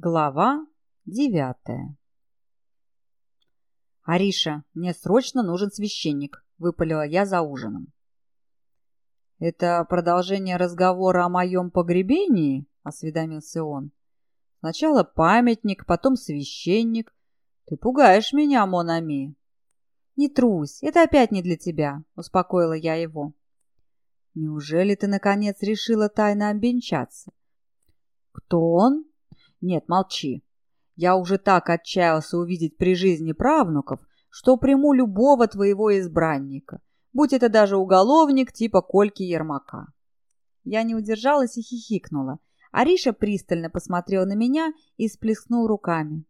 Глава девятая «Ариша, мне срочно нужен священник», — выпалила я за ужином. «Это продолжение разговора о моем погребении?» — осведомился он. «Сначала памятник, потом священник. Ты пугаешь меня, Монами». «Не трусь, это опять не для тебя», — успокоила я его. «Неужели ты, наконец, решила тайно обвенчаться?» «Кто он?» «Нет, молчи. Я уже так отчаялся увидеть при жизни правнуков, что приму любого твоего избранника, будь это даже уголовник типа Кольки Ермака». Я не удержалась и хихикнула. Ариша пристально посмотрел на меня и сплеснул руками.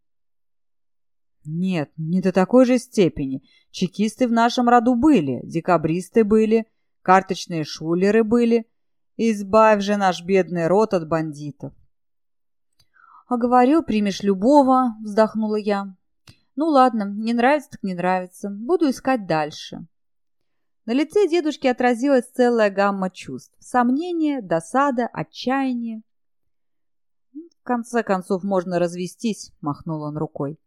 «Нет, не до такой же степени. Чекисты в нашем роду были, декабристы были, карточные шулеры были. Избавь же наш бедный род от бандитов. «А говорил, примешь любого», — вздохнула я. «Ну ладно, не нравится так не нравится. Буду искать дальше». На лице дедушки отразилась целая гамма чувств. Сомнение, досада, отчаяние. «В конце концов, можно развестись», — махнул он рукой.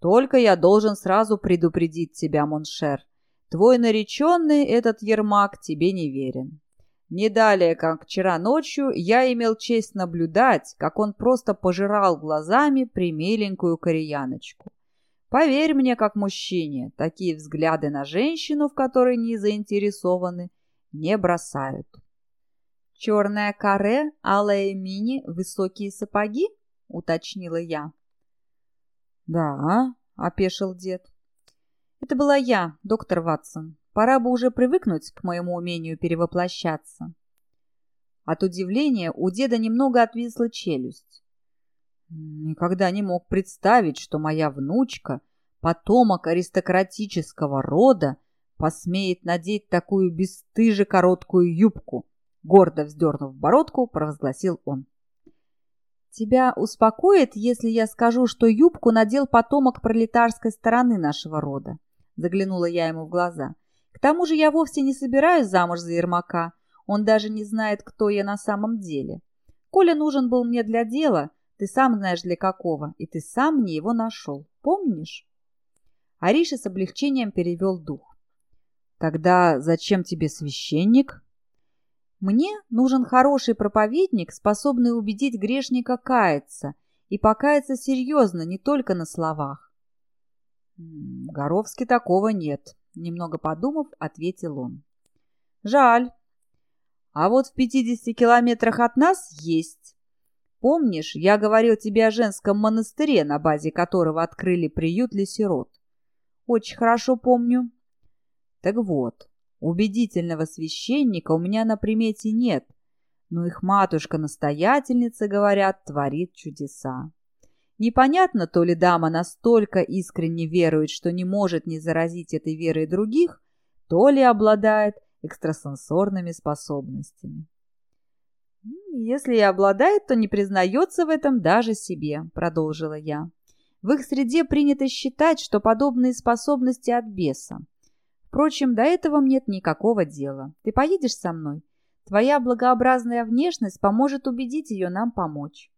«Только я должен сразу предупредить тебя, mon cher. Твой нареченный, этот Ермак, тебе не верен. Не далее, как вчера ночью, я имел честь наблюдать, как он просто пожирал глазами примиленькую кореяночку. Поверь мне, как мужчине, такие взгляды на женщину, в которой не заинтересованы, не бросают. «Черная каре, алая мини, высокие сапоги?» — уточнила я. «Да», — опешил дед. «Это была я, доктор Ватсон. Пора бы уже привыкнуть к моему умению перевоплощаться. От удивления у деда немного отвисла челюсть. Никогда не мог представить, что моя внучка, потомок аристократического рода, посмеет надеть такую бесстыже короткую юбку. Гордо вздернув бородку, провозгласил он. «Тебя успокоит, если я скажу, что юбку надел потомок пролетарской стороны нашего рода?» Заглянула я ему в глаза. К тому же я вовсе не собираюсь замуж за Ермака. Он даже не знает, кто я на самом деле. Коля нужен был мне для дела, ты сам знаешь для какого, и ты сам мне его нашел. Помнишь? Ариша с облегчением перевел дух. Тогда зачем тебе священник? Мне нужен хороший проповедник, способный убедить грешника каяться, и покаяться серьезно, не только на словах. Горовски такого нет, Немного подумав, ответил он. Жаль. А вот в пятидесяти километрах от нас есть. Помнишь, я говорил тебе о женском монастыре, на базе которого открыли приют для сирот? Очень хорошо помню. Так вот, убедительного священника у меня на примете нет, но их матушка-настоятельница, говорят, творит чудеса. Непонятно, то ли дама настолько искренне верует, что не может не заразить этой верой других, то ли обладает экстрасенсорными способностями. «Если и обладает, то не признается в этом даже себе», — продолжила я. «В их среде принято считать, что подобные способности от беса. Впрочем, до этого нет никакого дела. Ты поедешь со мной? Твоя благообразная внешность поможет убедить ее нам помочь».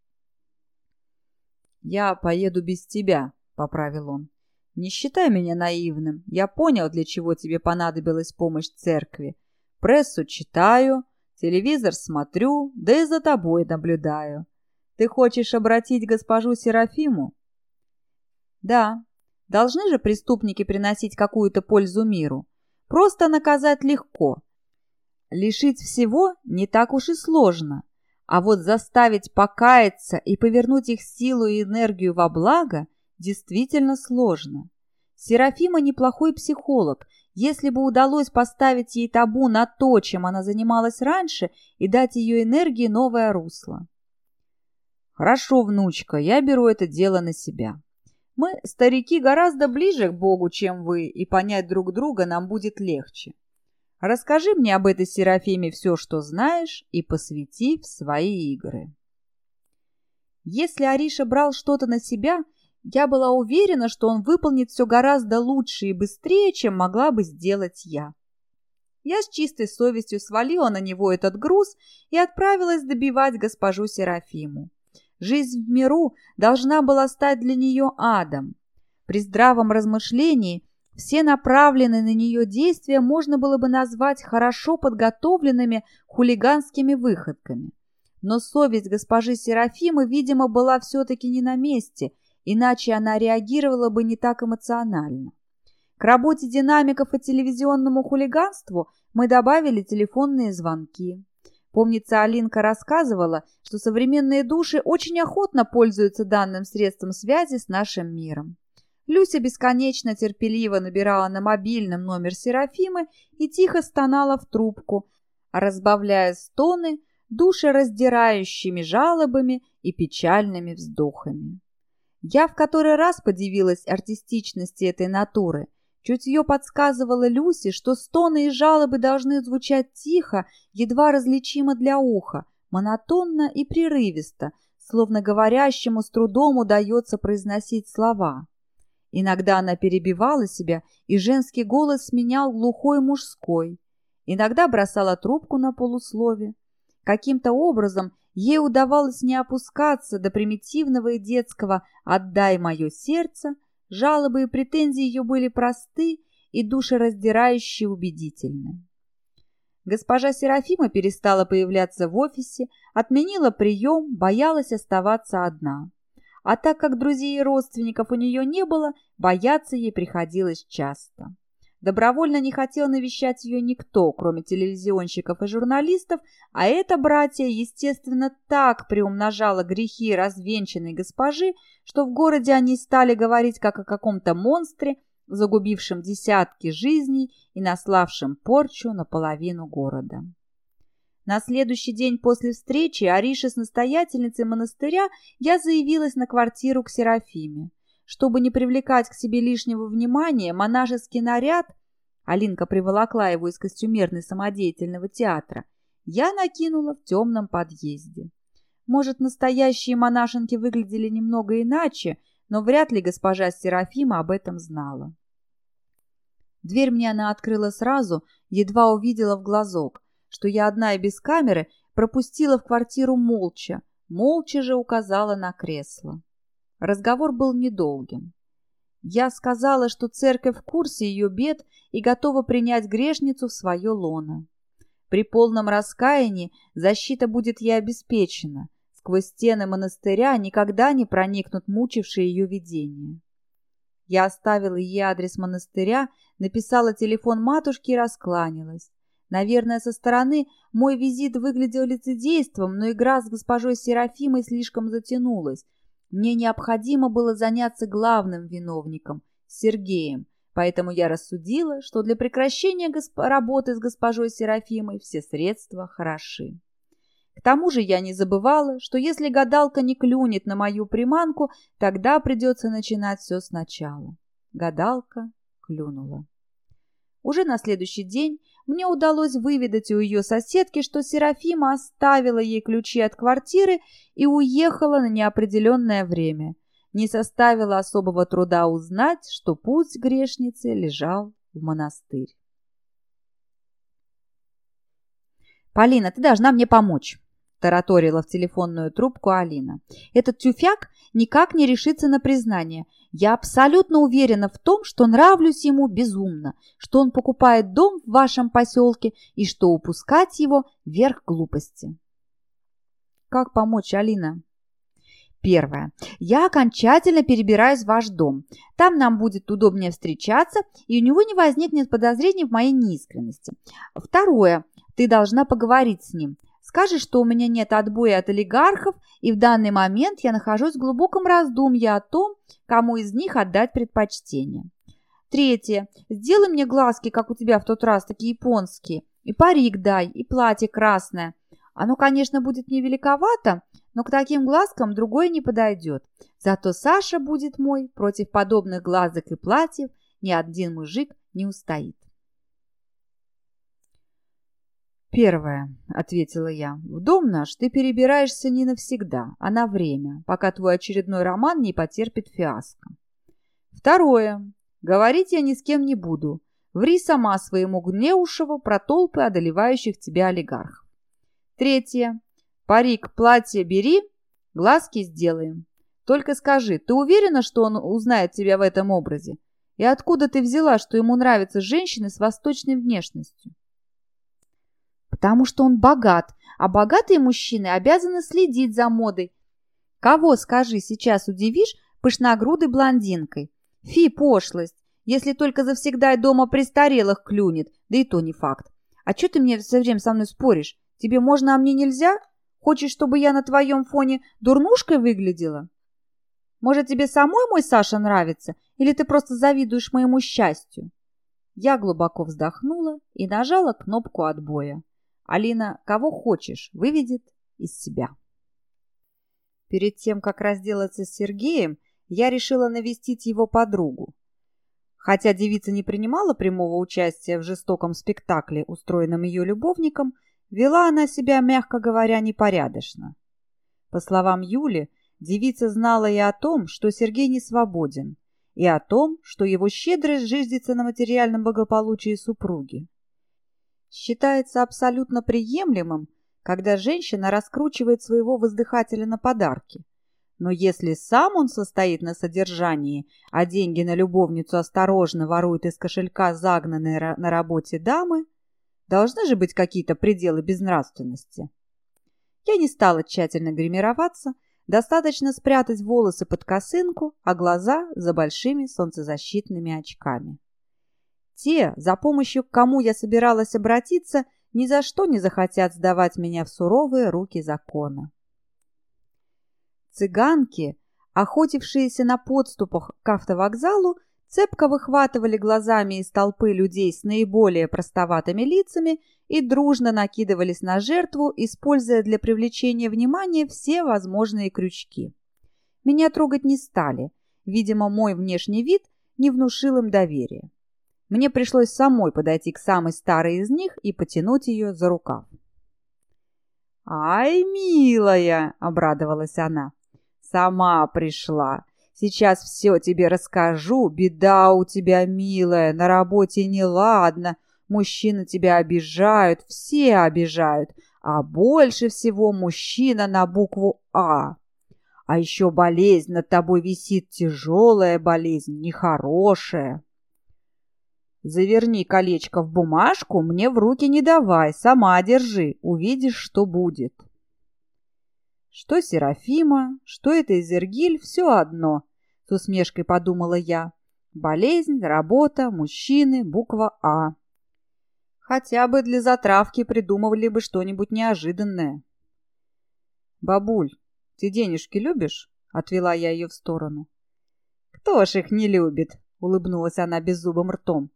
«Я поеду без тебя», — поправил он. «Не считай меня наивным. Я понял, для чего тебе понадобилась помощь церкви. Прессу читаю, телевизор смотрю, да и за тобой наблюдаю. Ты хочешь обратить госпожу Серафиму?» «Да. Должны же преступники приносить какую-то пользу миру. Просто наказать легко. Лишить всего не так уж и сложно. А вот заставить покаяться и повернуть их силу и энергию во благо действительно сложно. Серафима неплохой психолог. Если бы удалось поставить ей табу на то, чем она занималась раньше, и дать ее энергии новое русло. Хорошо, внучка, я беру это дело на себя. Мы, старики, гораздо ближе к Богу, чем вы, и понять друг друга нам будет легче. Расскажи мне об этой Серафиме все, что знаешь, и посвяти в свои игры. Если Ариша брал что-то на себя, я была уверена, что он выполнит все гораздо лучше и быстрее, чем могла бы сделать я. Я с чистой совестью свалила на него этот груз и отправилась добивать госпожу Серафиму. Жизнь в миру должна была стать для нее адом. При здравом размышлении все направленные на нее действия можно было бы назвать хорошо подготовленными хулиганскими выходками. Но совесть госпожи Серафимы, видимо, была все-таки не на месте, иначе она реагировала бы не так эмоционально. К работе динамиков и телевизионному хулиганству мы добавили телефонные звонки. Помнится, Алинка рассказывала, что современные души очень охотно пользуются данным средством связи с нашим миром. Люся бесконечно терпеливо набирала на мобильном номер Серафимы и тихо стонала в трубку, разбавляя стоны душераздирающими жалобами и печальными вздохами. Я в который раз подивилась артистичности этой натуры – Чутье подсказывало Люси, что стоны и жалобы должны звучать тихо, едва различимо для уха, монотонно и прерывисто, словно говорящему с трудом удается произносить слова. Иногда она перебивала себя, и женский голос сменял глухой мужской. Иногда бросала трубку на полуслове. Каким-то образом ей удавалось не опускаться до примитивного и детского «отдай мое сердце», Жалобы и претензии ее были просты и душераздирающе убедительны. Госпожа Серафима перестала появляться в офисе, отменила прием, боялась оставаться одна. А так как друзей и родственников у нее не было, бояться ей приходилось часто. Добровольно не хотел навещать ее никто, кроме телевизионщиков и журналистов, а это братья, естественно, так приумножало грехи развенчанной госпожи, что в городе они стали говорить как о каком-то монстре, загубившем десятки жизней и наславшем порчу на половину города. На следующий день после встречи Ариша с настоятельницей монастыря я заявилась на квартиру к Серафиме. Чтобы не привлекать к себе лишнего внимания, монашеский наряд, Алинка приволокла его из костюмерной самодеятельного театра, я накинула в темном подъезде. Может, настоящие монашенки выглядели немного иначе, но вряд ли госпожа Серафима об этом знала. Дверь мне она открыла сразу, едва увидела в глазок, что я одна и без камеры пропустила в квартиру молча, молча же указала на кресло. Разговор был недолгим. Я сказала, что церковь в курсе ее бед и готова принять грешницу в свое лоно. При полном раскаянии защита будет ей обеспечена. Сквозь стены монастыря никогда не проникнут мучившие ее видения. Я оставила ей адрес монастыря, написала телефон матушки и раскланялась. Наверное, со стороны мой визит выглядел лицедейством, но игра с госпожой Серафимой слишком затянулась, мне необходимо было заняться главным виновником – Сергеем, поэтому я рассудила, что для прекращения госп... работы с госпожой Серафимой все средства хороши. К тому же я не забывала, что если гадалка не клюнет на мою приманку, тогда придется начинать все сначала. Гадалка клюнула. Уже на следующий день мне удалось выведать у ее соседки, что Серафима оставила ей ключи от квартиры и уехала на неопределенное время. Не составило особого труда узнать, что путь грешницы лежал в монастырь. «Полина, ты должна мне помочь», – тараторила в телефонную трубку Алина. «Этот тюфяк никак не решится на признание. Я абсолютно уверена в том, что нравлюсь ему безумно, что он покупает дом в вашем поселке и что упускать его – верх глупости. Как помочь, Алина? Первое. Я окончательно перебираюсь в ваш дом. Там нам будет удобнее встречаться, и у него не возникнет подозрений в моей неискренности. Второе. Ты должна поговорить с ним. Скажешь, что у меня нет отбоя от олигархов, и в данный момент я нахожусь в глубоком раздумье о том, кому из них отдать предпочтение. Третье. Сделай мне глазки, как у тебя в тот раз, такие японские. И парик дай, и платье красное. Оно, конечно, будет мне великовато, но к таким глазкам другой не подойдет. Зато Саша будет мой, против подобных глазок и платьев ни один мужик не устоит. «Первое», — ответила я, — «в дом наш ты перебираешься не навсегда, а на время, пока твой очередной роман не потерпит фиаско. Второе. Говорить я ни с кем не буду. Ври сама своему Гнеушеву про толпы одолевающих тебя олигархов. Третье. Парик, платье бери, Глазки сделаем. Только скажи, ты уверена, что он узнает тебя в этом образе? И откуда ты взяла, что ему нравятся женщины с восточной внешностью? Потому что он богат, а богатые мужчины обязаны следить за модой. Кого, скажи, сейчас удивишь пышногрудой блондинкой? Фи, пошлость, если только завсегда дома престарелых клюнет, да и то не факт. А что ты мне все время со мной споришь? Тебе можно, а мне нельзя? Хочешь, чтобы я на твоем фоне дурнушкой выглядела? Может, тебе самой мой Саша нравится? Или ты просто завидуешь моему счастью?» Я глубоко вздохнула и нажала кнопку отбоя. Алина кого хочешь выведет из себя. Перед тем, как разделаться с Сергеем, я решила навестить его подругу. Хотя девица не принимала прямого участия в жестоком спектакле, устроенном ее любовником, вела она себя, мягко говоря, непорядочно. По словам Юли, девица знала и о том, что Сергей не свободен, и о том, что его щедрость жиждется на материальном благополучии супруги. Считается абсолютно приемлемым, когда женщина раскручивает своего воздыхателя на подарки. Но если сам он состоит на содержании, а деньги на любовницу осторожно ворует из кошелька загнанные на работе дамы, должны же быть какие-то пределы безнравственности. Я не стала тщательно гримироваться, достаточно спрятать волосы под косынку, а глаза за большими солнцезащитными очками. Те, за помощью к кому я собиралась обратиться, ни за что не захотят сдавать меня в суровые руки закона. Цыганки, охотившиеся на подступах к автовокзалу, цепко выхватывали глазами из толпы людей с наиболее простоватыми лицами и дружно накидывались на жертву, используя для привлечения внимания все возможные крючки. Меня трогать не стали. Видимо, мой внешний вид не внушил им доверия. Мне пришлось самой подойти к самой старой из них и потянуть ее за рукав. «Ай, милая!» — обрадовалась она. «Сама пришла. Сейчас все тебе расскажу. Беда у тебя, милая, на работе неладно. Мужчины тебя обижают, все обижают. А больше всего мужчина на букву «А». А еще болезнь над тобой висит, тяжелая болезнь, нехорошая. Заверни колечко в бумажку, мне в руки не давай, сама держи, увидишь, что будет. Что Серафима, что это Изергиль, все одно, с усмешкой подумала я. Болезнь, работа, мужчины, буква А. Хотя бы для затравки придумывали бы что-нибудь неожиданное. «Бабуль, ты денежки любишь?» — отвела я ее в сторону. «Кто ж их не любит?» — улыбнулась она беззубым ртом.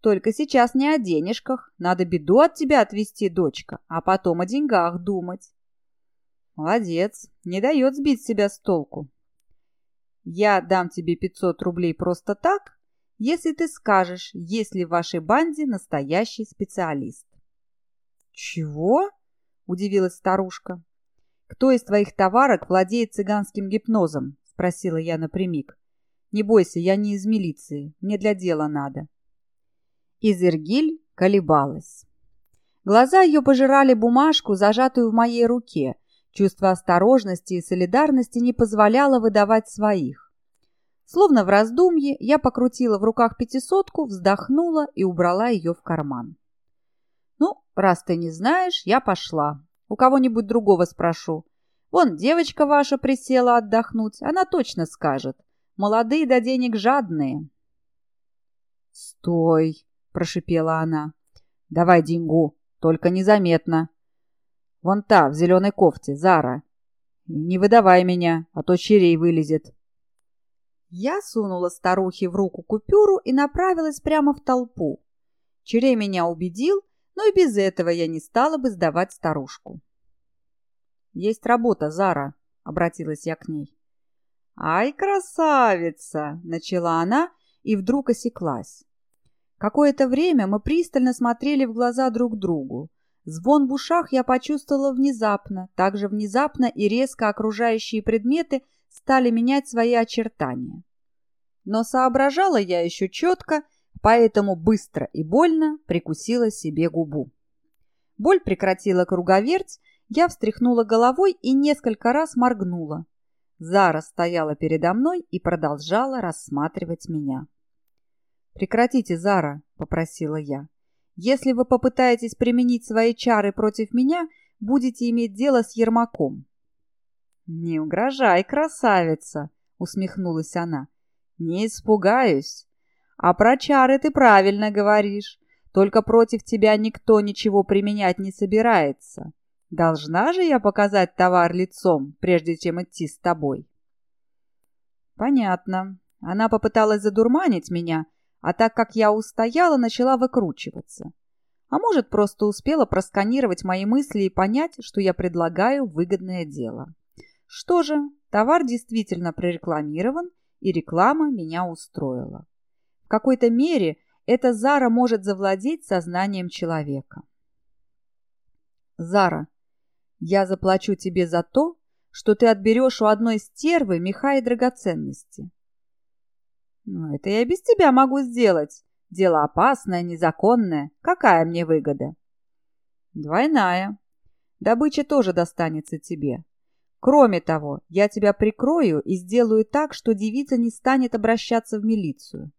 Только сейчас не о денежках. Надо беду от тебя отвести, дочка, а потом о деньгах думать. Молодец, не дает сбить себя с толку. Я дам тебе 500 рублей просто так, если ты скажешь, есть ли в вашей банде настоящий специалист. Чего? Удивилась старушка. Кто из твоих товарок владеет цыганским гипнозом? Спросила я напрямик. Не бойся, я не из милиции, мне для дела надо. Изергиль колебалась. Глаза ее пожирали бумажку, зажатую в моей руке. Чувство осторожности и солидарности не позволяло выдавать своих. Словно в раздумье, я покрутила в руках пятисотку, вздохнула и убрала ее в карман. «Ну, раз ты не знаешь, я пошла. У кого-нибудь другого спрошу. Вон девочка ваша присела отдохнуть, она точно скажет. Молодые до денег жадные». «Стой!» — прошипела она. «Давай деньгу, только незаметно. Вон та, в зеленой кофте, Зара. Не выдавай меня, а то черей вылезет». Я сунула старухе в руку купюру и направилась прямо в толпу. Черей меня убедил, но и без этого я не стала бы сдавать старушку. «Есть работа, Зара», — обратилась я к ней. «Ай, красавица!» — начала она и вдруг осеклась. Какое-то время мы пристально смотрели в глаза друг другу. Звон в ушах я почувствовала внезапно, так же внезапно и резко окружающие предметы стали менять свои очертания. Но соображала я еще четко, поэтому быстро и больно прикусила себе губу. Боль прекратила круговерть, Я встряхнула головой и несколько раз моргнула. Зара стояла передо мной и продолжала рассматривать меня. «Прекратите, Зара», — попросила я. «Если вы попытаетесь применить свои чары против меня, будете иметь дело с Ермаком». «Не угрожай, красавица!» — усмехнулась она. «Не испугаюсь. А про чары ты правильно говоришь. Только против тебя никто ничего применять не собирается. Должна же я показать товар лицом, прежде чем идти с тобой?» «Понятно. Она попыталась задурманить меня, а так как я устояла, начала выкручиваться. А может, просто успела просканировать мои мысли и понять, что я предлагаю выгодное дело. Что же, товар действительно прорекламирован, и реклама меня устроила. В какой-то мере эта Зара может завладеть сознанием человека. Зара, я заплачу тебе за то, что ты отберешь у одной стервы меха и драгоценности. Ну, это я без тебя могу сделать. Дело опасное, незаконное. Какая мне выгода? Двойная. Добыча тоже достанется тебе. Кроме того, я тебя прикрою и сделаю так, что девица не станет обращаться в милицию.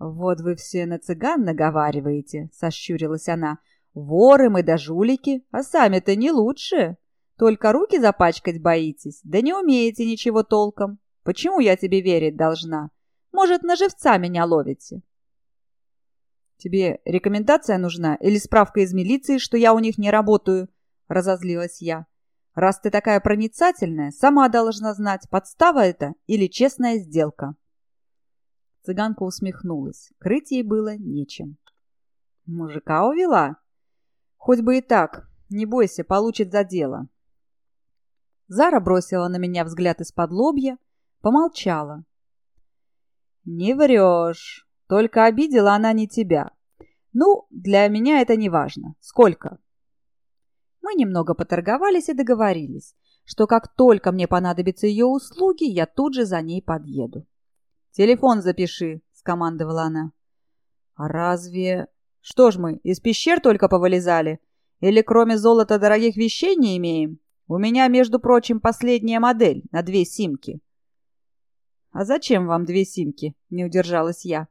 «Вот вы все на цыган наговариваете», — сощурилась она. «Воры мы да жулики, а сами-то не лучше. Только руки запачкать боитесь, да не умеете ничего толком. Почему я тебе верить должна? Может, на живца меня ловите?» «Тебе рекомендация нужна или справка из милиции, что я у них не работаю?» — разозлилась я. Раз ты такая проницательная, сама должна знать, подстава это или честная сделка. Цыганка усмехнулась. Крыть ей было нечем. Мужика увела? Хоть бы и так. Не бойся, получит за дело. Зара бросила на меня взгляд из-под лобья, помолчала. «Не врешь. Только обидела она не тебя. Ну, для меня это не важно. Сколько?» Мы немного поторговались и договорились, что как только мне понадобятся ее услуги, я тут же за ней подъеду. «Телефон запиши», — скомандовала она. «А разве...» «Что ж мы, из пещер только повылезали? Или кроме золота дорогих вещей не имеем? У меня, между прочим, последняя модель на две симки». «А зачем вам две симки?» — не удержалась я.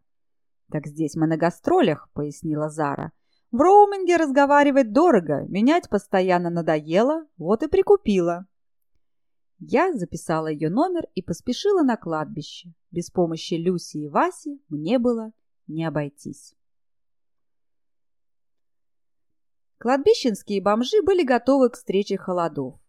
«Так здесь мы на гастролях», — пояснила Зара. В роуминге разговаривать дорого, менять постоянно надоело, вот и прикупила. Я записала ее номер и поспешила на кладбище. Без помощи Люси и Васи мне было не обойтись. Кладбищенские бомжи были готовы к встрече холодов.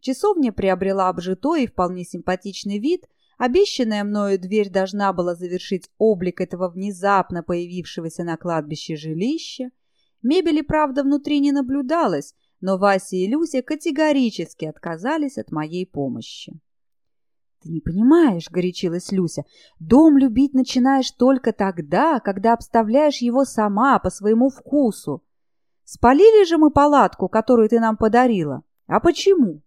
Часовня приобрела обжитой и вполне симпатичный вид. Обещанная мною дверь должна была завершить облик этого внезапно появившегося на кладбище жилища – Мебели, правда, внутри не наблюдалось, но Вася и Люся категорически отказались от моей помощи. «Ты не понимаешь», — горячилась Люся, — «дом любить начинаешь только тогда, когда обставляешь его сама, по своему вкусу. Спалили же мы палатку, которую ты нам подарила. А почему?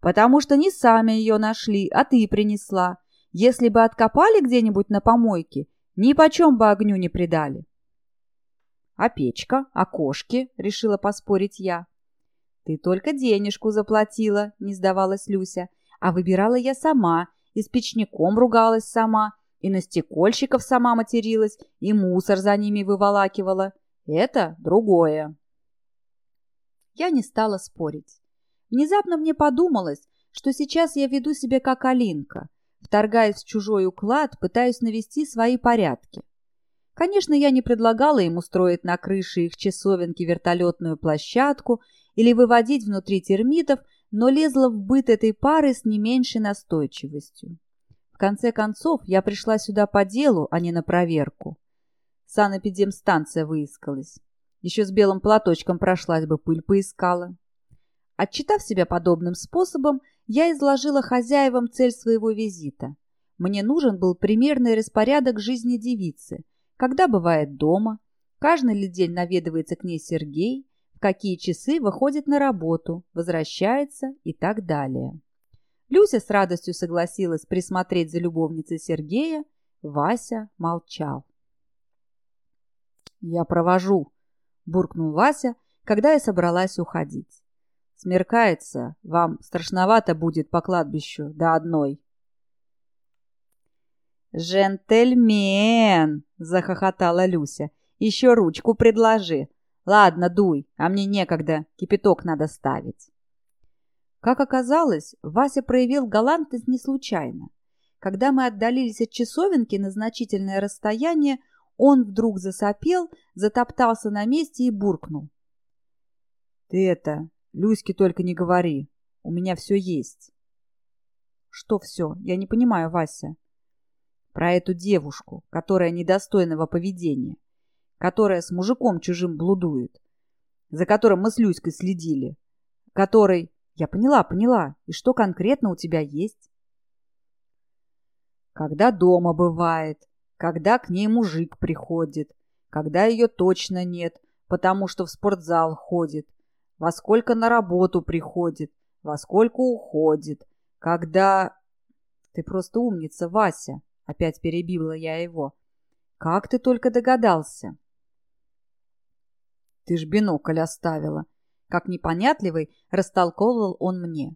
Потому что не сами ее нашли, а ты принесла. Если бы откопали где-нибудь на помойке, ни почем бы огню не придали. «А печка? А кошки?» — решила поспорить я. «Ты только денежку заплатила», — не сдавалась Люся. «А выбирала я сама, и с печником ругалась сама, и на стекольщиков сама материлась, и мусор за ними выволакивала. Это другое». Я не стала спорить. Внезапно мне подумалось, что сейчас я веду себя как Алинка, вторгаясь в чужой уклад, пытаюсь навести свои порядки. Конечно, я не предлагала им устроить на крыше их часовенки вертолетную площадку или выводить внутри термитов, но лезла в быт этой пары с не меньшей настойчивостью. В конце концов, я пришла сюда по делу, а не на проверку. Санэпидемстанция выискалась. Еще с белым платочком прошлась бы, пыль поискала. Отчитав себя подобным способом, я изложила хозяевам цель своего визита. Мне нужен был примерный распорядок жизни девицы – когда бывает дома, каждый ли день наведывается к ней Сергей, в какие часы выходит на работу, возвращается и так далее. Люся с радостью согласилась присмотреть за любовницей Сергея, Вася молчал. «Я провожу», — буркнул Вася, когда я собралась уходить. Смеркается, вам страшновато будет по кладбищу до одной. «Джентльмен!» — захохотала Люся. «Еще ручку предложи. Ладно, дуй, а мне некогда, кипяток надо ставить». Как оказалось, Вася проявил галантность не случайно. Когда мы отдалились от часовенки на значительное расстояние, он вдруг засопел, затоптался на месте и буркнул. «Ты это, Люське только не говори, у меня все есть». «Что все? Я не понимаю, Вася». «Про эту девушку, которая недостойного поведения, которая с мужиком чужим блудует, за которым мы с Люськой следили, который...» «Я поняла, поняла. И что конкретно у тебя есть?» «Когда дома бывает, когда к ней мужик приходит, когда ее точно нет, потому что в спортзал ходит, во сколько на работу приходит, во сколько уходит, когда... Ты просто умница, Вася, опять перебила я его. Как ты только догадался? Ты ж бинокль оставила. Как непонятливый, растолковывал он мне.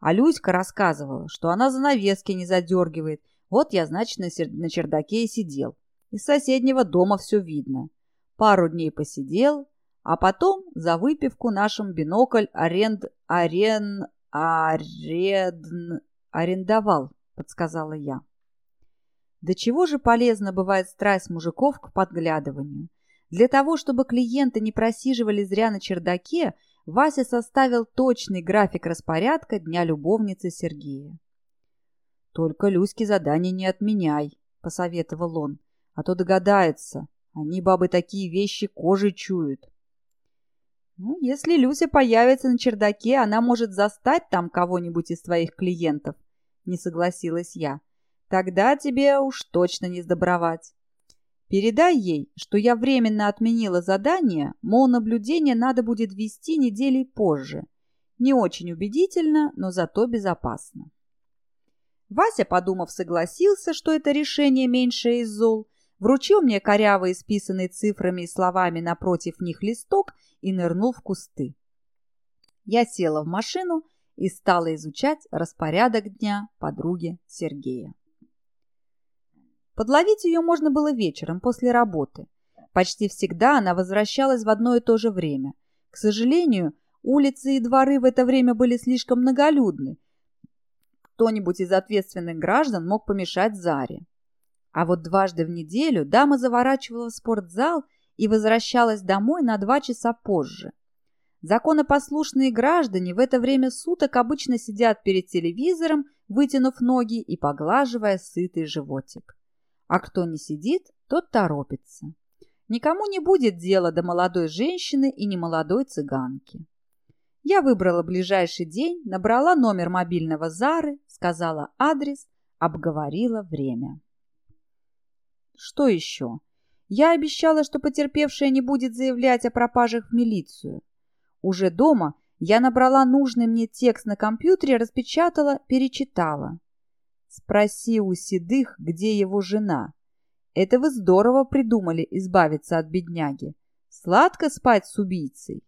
А Люська рассказывала, что она занавески не задергивает, вот я, значит, на, сер... на чердаке и сидел. Из соседнего дома все видно. Пару дней посидел, а потом за выпивку нашим бинокль аренд... арен... арен... арендовал, подсказала я. До чего же полезна бывает страсть мужиков к подглядыванию? Для того, чтобы клиенты не просиживали зря на чердаке, Вася составил точный график распорядка дня любовницы Сергея. «Только Люське задание не отменяй», — посоветовал он, — «а то догадается. Они, бабы, такие вещи кожей чуют». «Ну, если Люся появится на чердаке, она может застать там кого-нибудь из твоих клиентов», — не согласилась я. «Тогда тебе уж точно не сдобровать. Передай ей, что я временно отменила задание, мол, наблюдение надо будет вести недели позже. Не очень убедительно, но зато безопасно». Вася, подумав, согласился, что это решение меньшее из зол, вручил мне корявый, исписанный цифрами и словами напротив них листок и нырнул в кусты. Я села в машину и стала изучать распорядок дня подруги Сергея. Подловить ее можно было вечером после работы. Почти всегда она возвращалась в одно и то же время. К сожалению, улицы и дворы в это время были слишком многолюдны, кто-нибудь из ответственных граждан мог помешать Заре. А вот дважды в неделю дама заворачивала в спортзал и возвращалась домой на два часа позже. Законопослушные граждане в это время суток обычно сидят перед телевизором, вытянув ноги и поглаживая сытый животик. А кто не сидит, тот торопится. Никому не будет дела до молодой женщины и немолодой цыганки. Я выбрала ближайший день, набрала номер мобильного Зары, сказала адрес, обговорила время. Что еще? Я обещала, что потерпевшая не будет заявлять о пропажах в милицию. Уже дома я набрала нужный мне текст на компьютере, распечатала, перечитала. Спроси у седых, где его жена. Это вы здорово придумали избавиться от бедняги. Сладко спать с убийцей.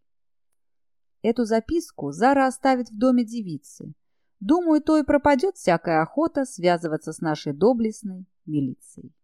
Эту записку Зара оставит в доме девицы. Думаю, то и пропадет всякая охота связываться с нашей доблестной милицией.